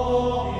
Oh.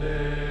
day.